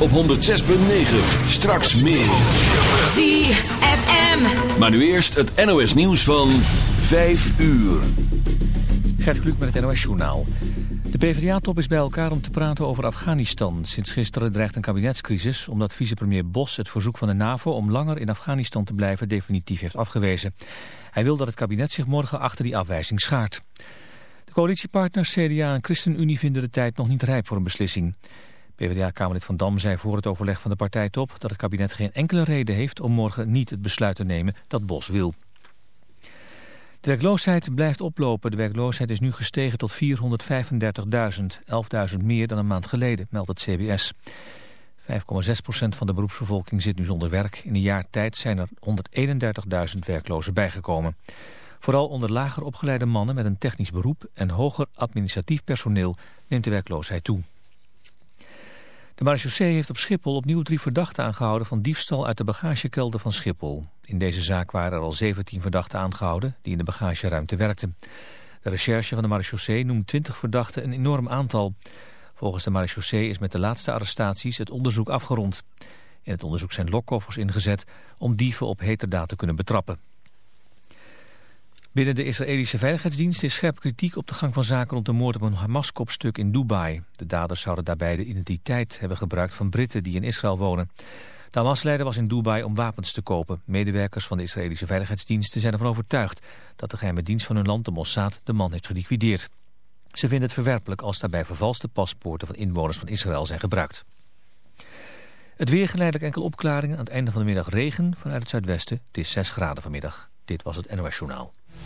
op 106.9. Straks meer. ZFM. Maar nu eerst het NOS nieuws van 5 uur. Gert Kluk met het NOS Journaal. De PvdA-top is bij elkaar om te praten over Afghanistan. Sinds gisteren dreigt een kabinetscrisis omdat vicepremier Bos het verzoek van de NAVO om langer in Afghanistan te blijven definitief heeft afgewezen. Hij wil dat het kabinet zich morgen achter die afwijzing schaart. De coalitiepartners CDA en ChristenUnie vinden de tijd nog niet rijp voor een beslissing. PvdA-kamerlid Van Dam zei voor het overleg van de partijtop dat het kabinet geen enkele reden heeft om morgen niet het besluit te nemen dat Bos wil. De werkloosheid blijft oplopen. De werkloosheid is nu gestegen tot 435.000, 11.000 meer dan een maand geleden, meldt het CBS. 5,6% van de beroepsbevolking zit nu zonder werk. In een jaar tijd zijn er 131.000 werklozen bijgekomen. Vooral onder lager opgeleide mannen met een technisch beroep en hoger administratief personeel neemt de werkloosheid toe. De marechaussee heeft op Schiphol opnieuw drie verdachten aangehouden van diefstal uit de bagagekelder van Schiphol. In deze zaak waren er al 17 verdachten aangehouden die in de bagageruimte werkten. De recherche van de marechaussee noemt 20 verdachten een enorm aantal. Volgens de marechaussee is met de laatste arrestaties het onderzoek afgerond. In het onderzoek zijn lokkoffers ingezet om dieven op heterdaad te kunnen betrappen. Binnen de Israëlische Veiligheidsdienst is scherp kritiek op de gang van zaken rond de moord op een Hamas-kopstuk in Dubai. De daders zouden daarbij de identiteit hebben gebruikt van Britten die in Israël wonen. De Hamas-leider was in Dubai om wapens te kopen. Medewerkers van de Israëlische Veiligheidsdiensten zijn ervan overtuigd dat de geheime dienst van hun land, de Mossad, de man heeft geliquideerd. Ze vinden het verwerpelijk als daarbij vervalste paspoorten van inwoners van Israël zijn gebruikt. Het weer geleidelijk enkel opklaringen. Aan het einde van de middag regen vanuit het zuidwesten. Het is 6 graden vanmiddag. Dit was het NOS Journaal.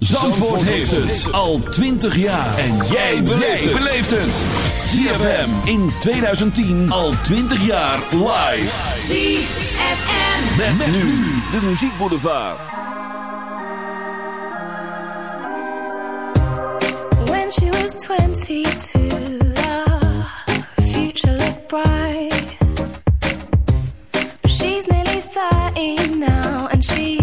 Zandvoort heeft het al 20 jaar. En jij beleeft het. ZFM in 2010 al 20 jaar live. ZFM. Met, met nu de muziekboulevard. When she was 22, the future looked bright. But she's nearly 30 now, and she's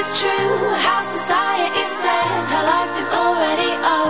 it's true how society says her life is already over.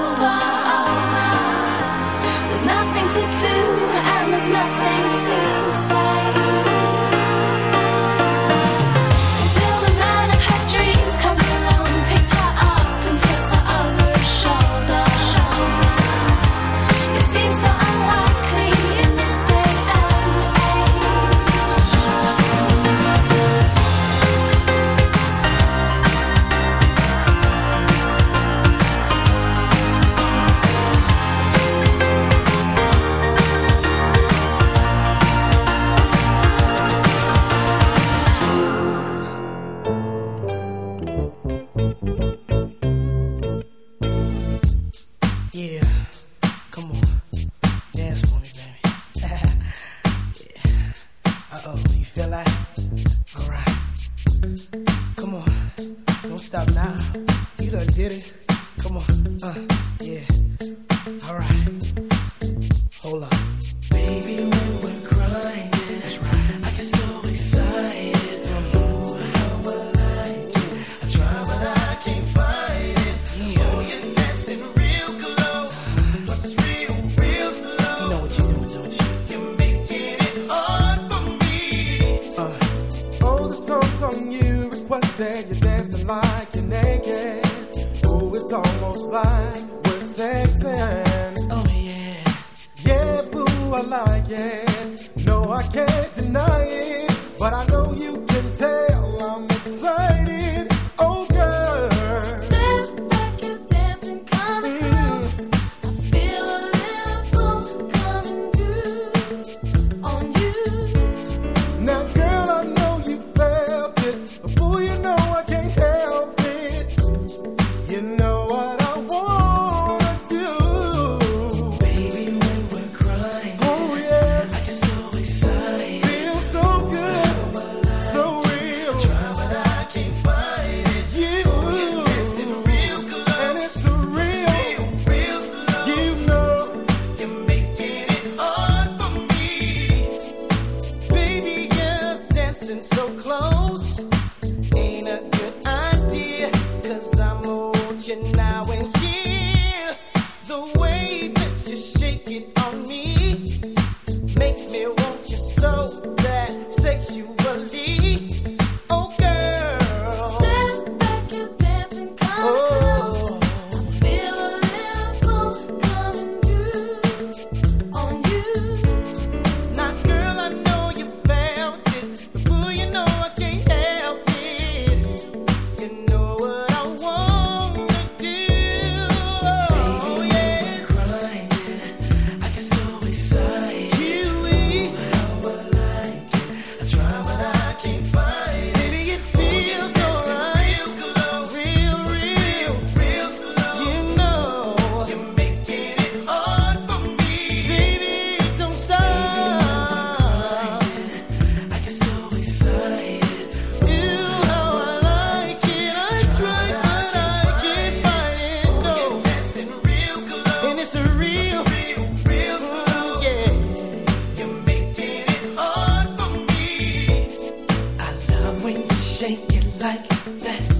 that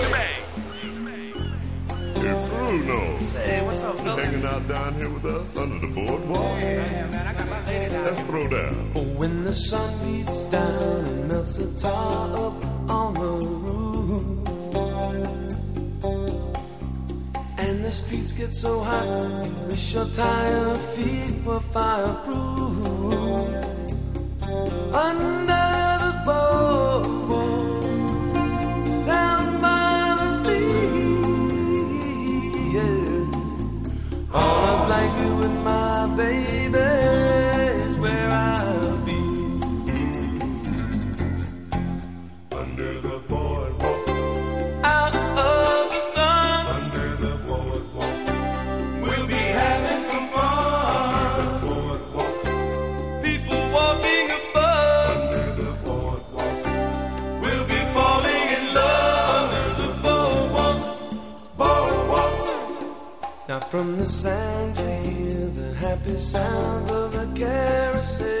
the sand, you hear the happy sounds of a carousel.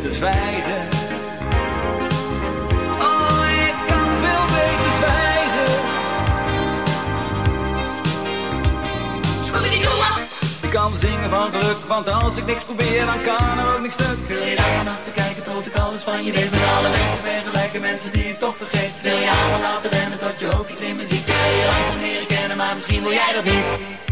beter zwijgen. Oh, ik kan veel beter zwijgen. Ik kan zingen van geluk, want als ik niks probeer, dan kan er ook niks stuk. Wil je daar achter kijken tot ik alles van je weet? Met alle mensen vergelijken, mensen die ik toch vergeet. Wil je allemaal laten rennen tot je ook iets in me ziet? Wil je langzaam leren kennen, maar misschien wil jij dat niet.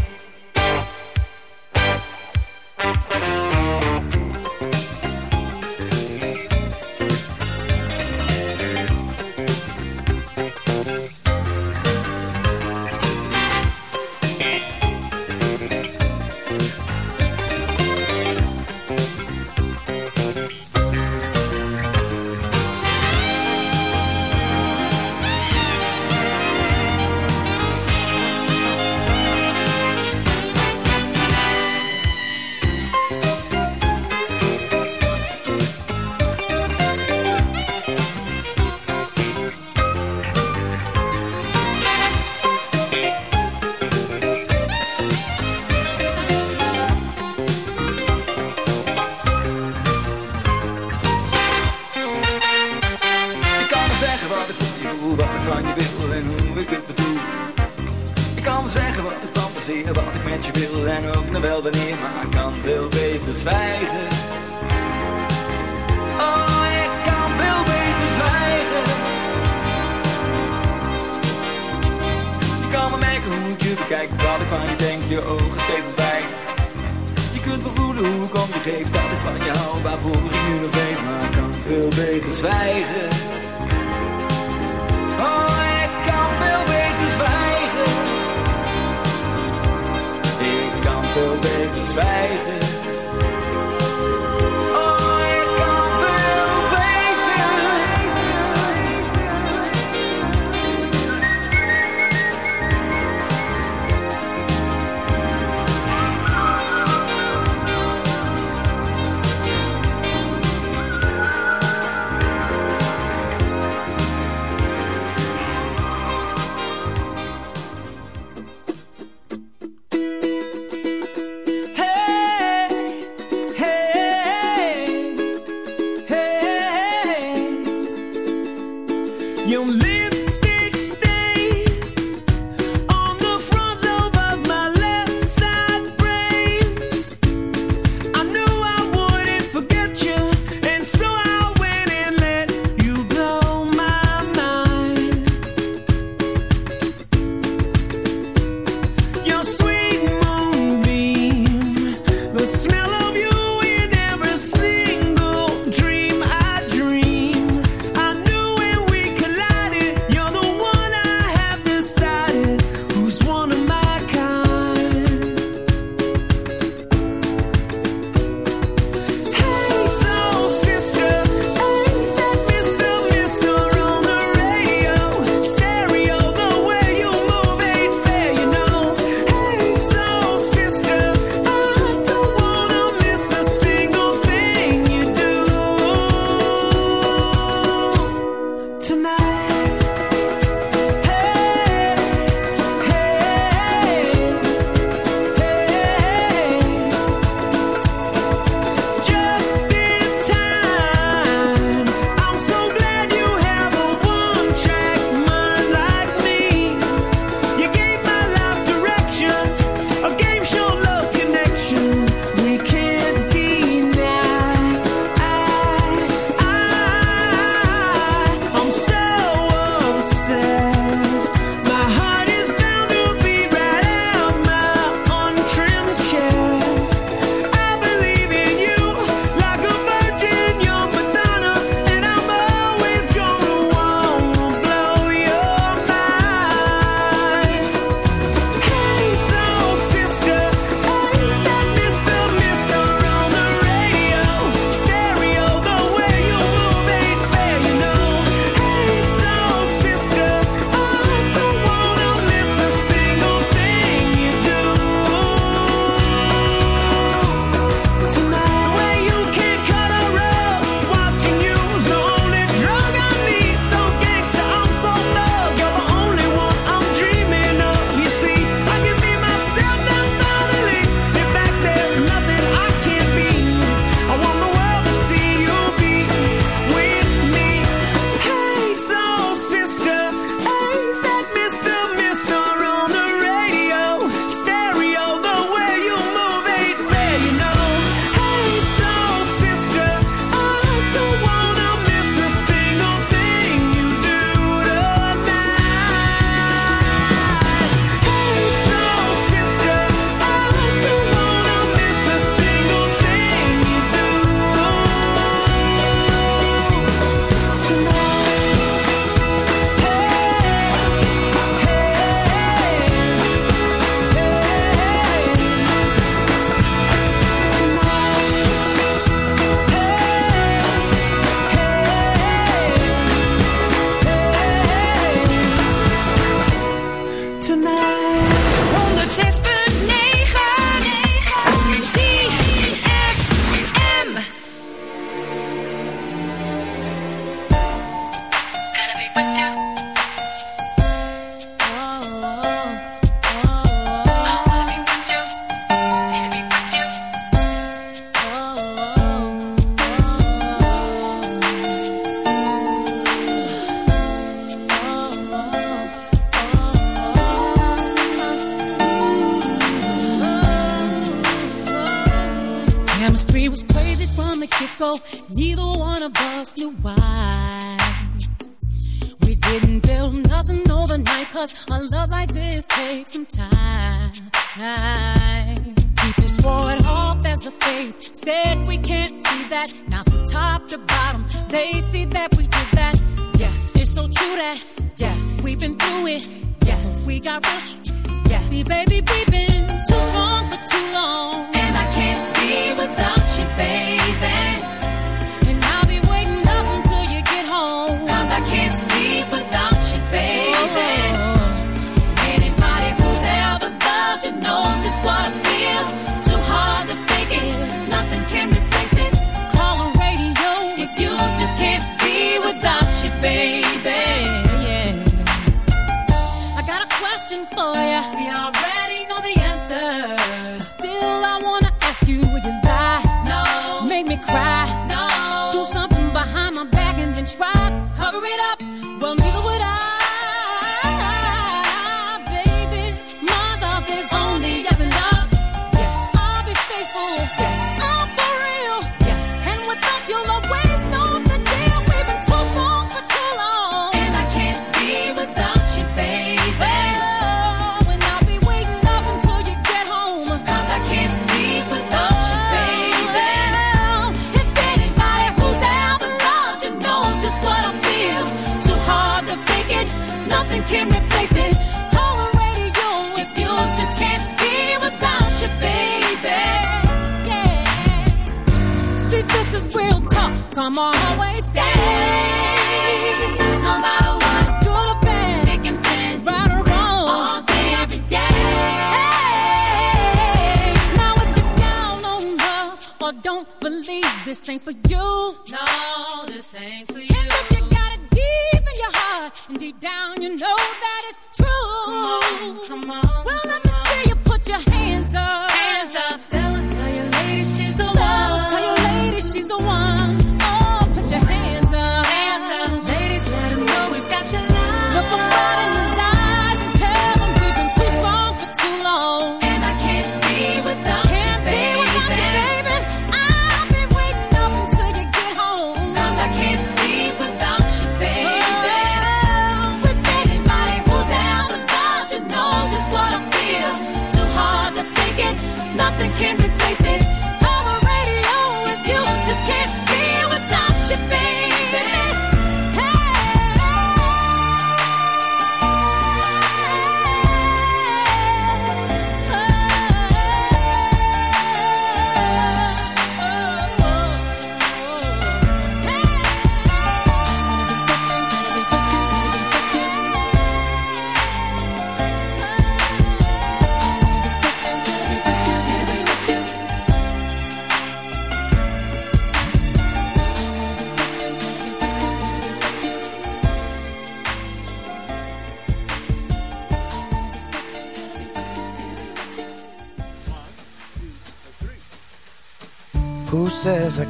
this ain't for you.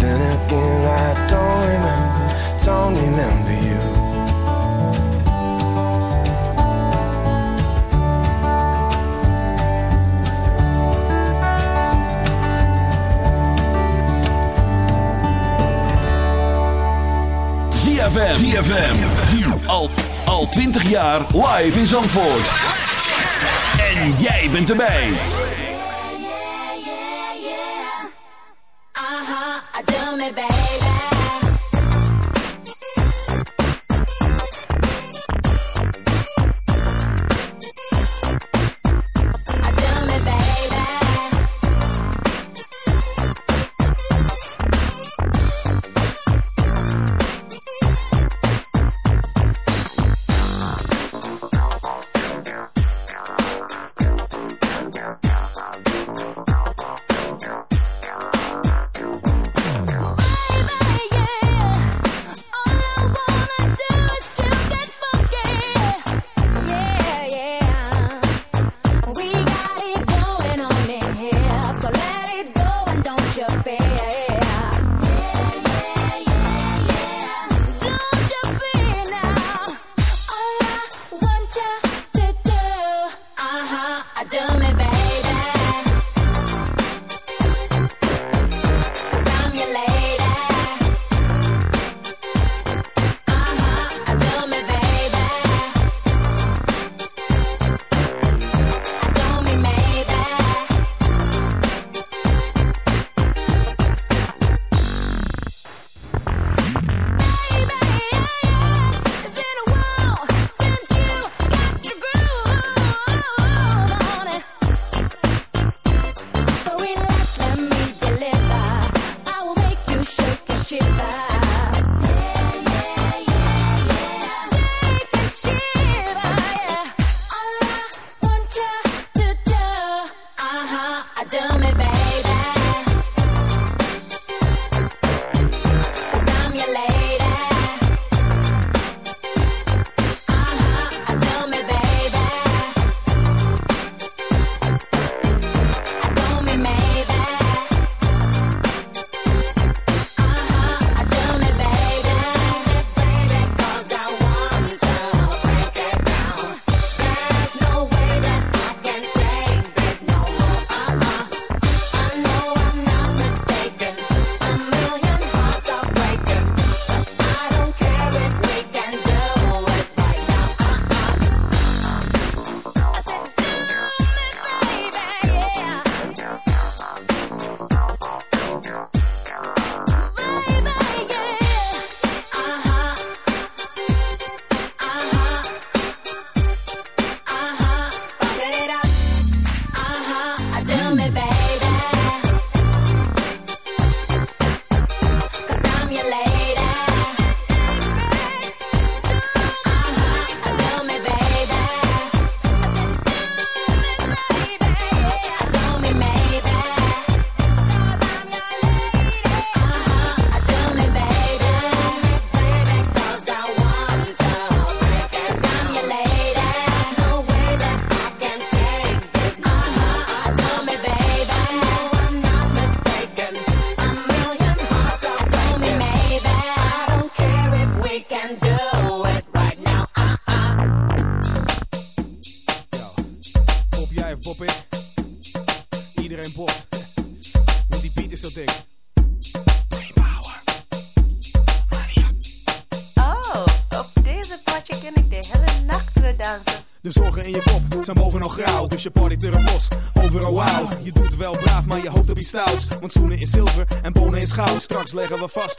Then again, I don't remember, don't remember you. ZFM, ZFM, al, al 20 jaar live in Zandvoort. En jij bent erbij.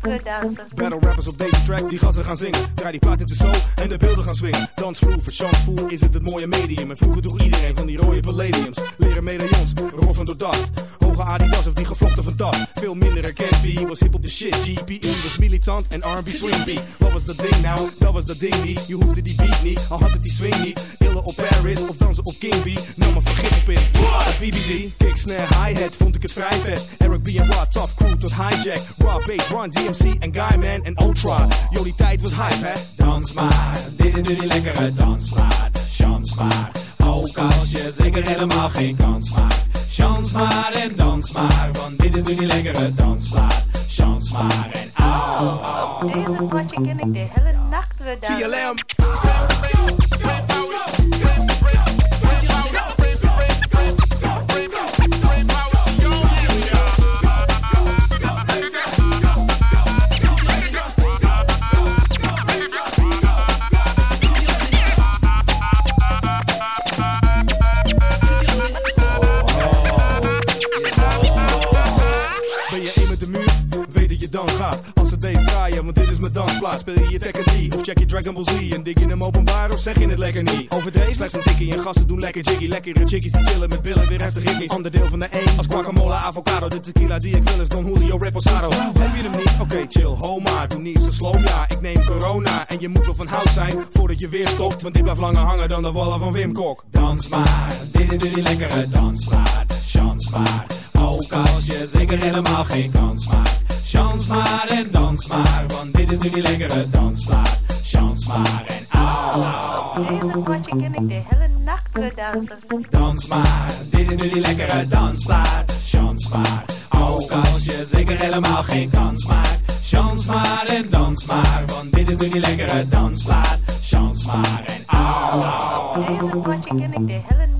Battle rappers op deze track, die gassen gaan zingen. Draai die plaat in de show en de beelden gaan swingen. Dansvloer, voor chansvoer is het het mooie medium. En vroeger droeg iedereen van die rode palladiums. Leren medaillons, roffen door dat. Hoge Adidas of die gevlochten van dat. Veel minder herkend, B was hip op de shit. GPE was militant en R&B swing beat. Wat was dat ding nou? Dat was dat ding niet. Je hoefde die beat niet, al had het die swing niet. Illen op Paris of dansen op King B. Nou maar vergif op in. BBG, kick, snare, hi-hat, vond ik het vrij vet. Eric B en Rod, tough crew tot hijack. Raw bass, Run, DMC en Guyman en Ultra. Die tijd was hype, hè? Dans maar, dit is nu die lekkere dansmaat. Chans maar, ook als je zeker helemaal geen kans maakt. Chans maar en dans maar, want dit is nu die lekkere dansmaat. Chans maar en au, au. Deze potje ken ik de hele nacht weer dansen. Dansplaats. Speel je je Tekken 3 of check je Dragon Ball Z? En dik je hem openbaar of zeg je het lekker niet? Overdreven slechts een tikkie en gasten doen lekker jiggy. Lekkere chickies die chillen met billen, weer heftig ritmisch. Ander deel van de één als guacamole, avocado. De tequila die ik wil is Don Julio Reposado. Heb je hem niet? Oké, chill, ho maar. Doe niet zo slow, ja. Ik neem corona en je moet wel van hout zijn voordat je weer stopt. Want dit blijft langer hangen dan de wallen van Wim Kok. Dans maar, dit is nu die lekkere dansmaat. Chans maar, ook als je zeker helemaal geen kans maakt. Chans maar en dans maar, want dit is nu die lekkere dansmaat. Chans maar en au, au. Deze potje ken ik de hele nacht weer dansen. Dans maar, dit is nu die lekkere dansplaat. Chans maar, ook als je zeker helemaal geen kans maakt. Chans maar en dans maar, want dit is nu die lekkere dansplaat. Chans maar en au, au. Deze potje ken ik de hele nacht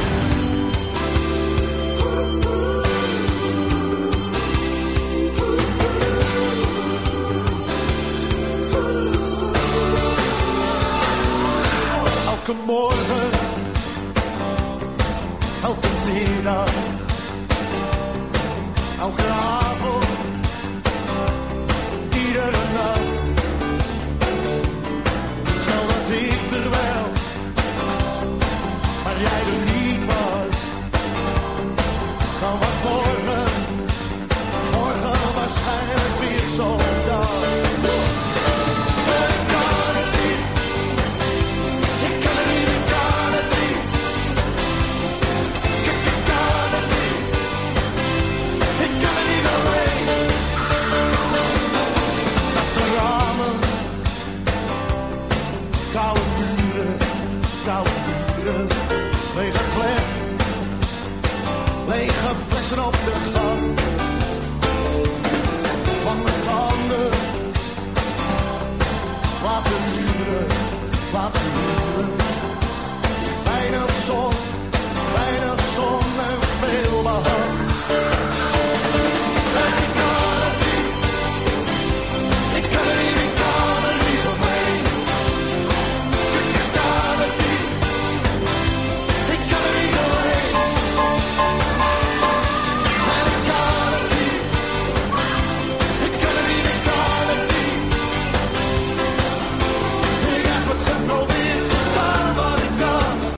Elke morgen,